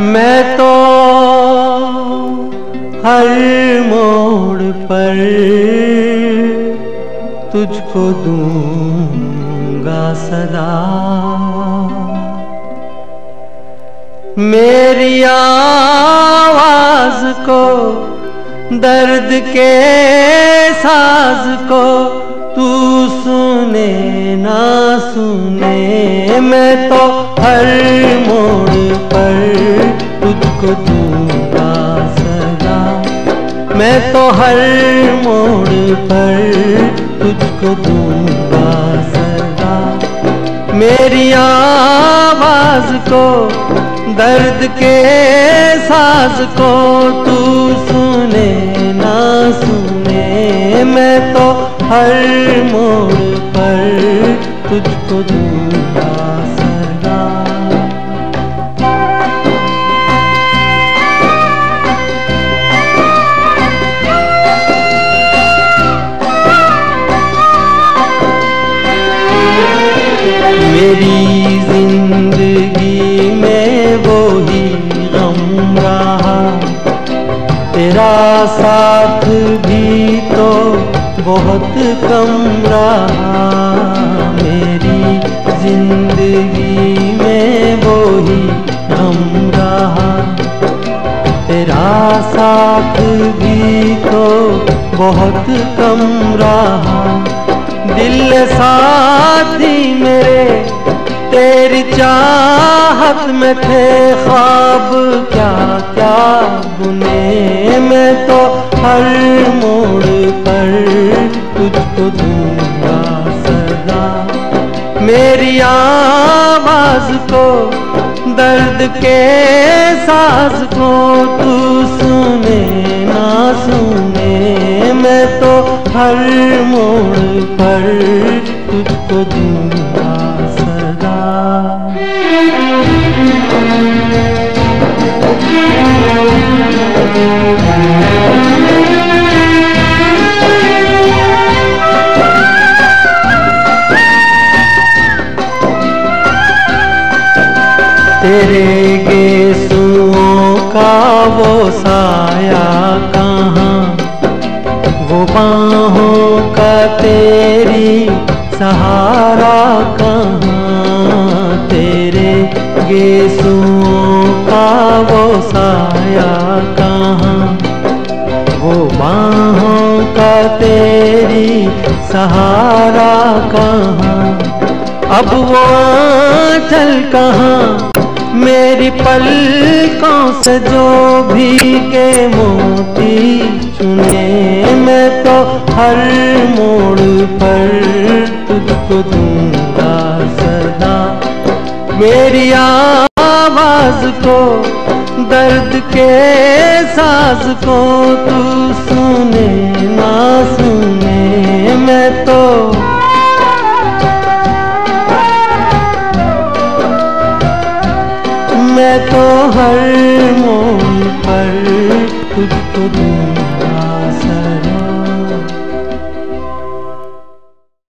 मैं तो हर मोड़ पर तुझको दूँगा सदा। मेरी आवाज़ को, दर्द के साज को तू सुने ना सुने। मैं तो हर मोड़ पर तुझको दूँगा सदा। मैं तो हर मोड़ पर तुझको दूँगा सदा। मेरी आवाज़ को, दर्द के साज को तू सुने ना सुने। मैं तो हर मोड़ पर तुझको दूँगा मेरी ज़िंदगी में वो ही गम रहा तेरा साथ भी तो बहुत कम रहा। मेरी ज़िंदगी में वो ही गम रहा तेरा साथ भी तो बहुत कम रहा। दिल साथी मेरे तेरी चाहत में थे ख्वाब, क्या क्या बुने मैं तो हर मोड़ पर तुझको दूँगा सदा। मेरी आवाज़ को, दर्द के सास को तू सुने ना सुने मैं तो हर मोड़ पर तुझको दूँगा। तेरे गेसुओं का वो साया कहाँ? वो बाहों का तेरी सहारा कहाँ? गेसुओं का वो साया कहाँ? वो बाहों का तेरी सहारा कहाँ? अब वो चल कहाँ? मेरी पलकों से जो भी के मोती चुने मैं तो हर मोड़ पर तुझको सदा मेरी आवाज़ को, दर्द के साज को तू सुने, ना सुने मैं तो। मैं तो हर मोड़ पर तुझको दूँ।